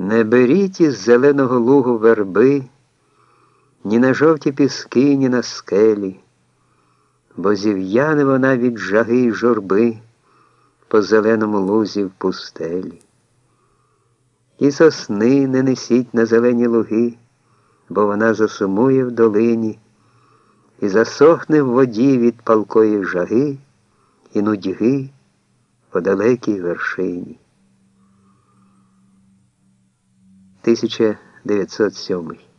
Не беріть із зеленого лугу верби, ні на жовті піски, ні на скелі, бо зів'яне вона від жаги й журби по зеленому лузі в пустелі. І сосни не несіть на зелені луги, бо вона засумує в долині і засохне в воді від палкої жаги і нудьги по далекій вершині. 1907